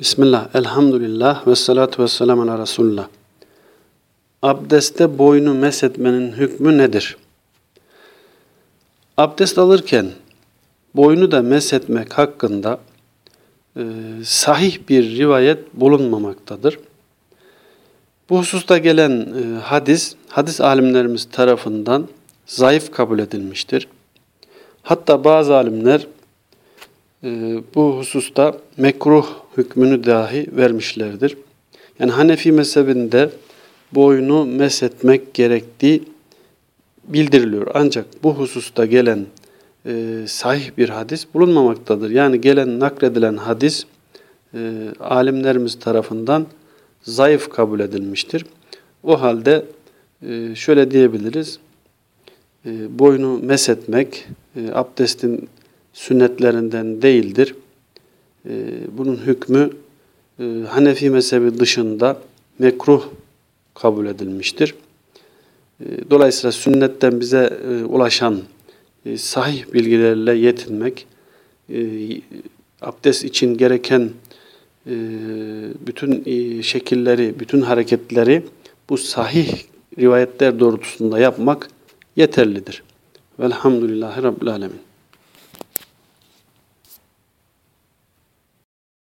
Bismillah, elhamdülillah ve salatu ve selamu ala Resulullah. Abdeste boynu meshetmenin hükmü nedir? Abdest alırken boynu da meshetmek hakkında e, sahih bir rivayet bulunmamaktadır. Bu hususta gelen e, hadis, hadis alimlerimiz tarafından zayıf kabul edilmiştir. Hatta bazı alimler bu hususta mekruh hükmünü dahi vermişlerdir. Yani Hanefi mezhebinde boynu meshetmek gerektiği bildiriliyor. Ancak bu hususta gelen e, sahih bir hadis bulunmamaktadır. Yani gelen nakledilen hadis e, alimlerimiz tarafından zayıf kabul edilmiştir. O halde e, şöyle diyebiliriz. E, boynu meshetmek e, abdestin sünnetlerinden değildir. E, bunun hükmü e, Hanefi mezhebi dışında mekruh kabul edilmiştir. E, dolayısıyla sünnetten bize e, ulaşan e, sahih bilgilerle yetinmek, abdest için gereken bütün şekilleri, bütün hareketleri bu sahih rivayetler doğrultusunda yapmak yeterlidir. Velhamdülillahi Rabbil Alemin.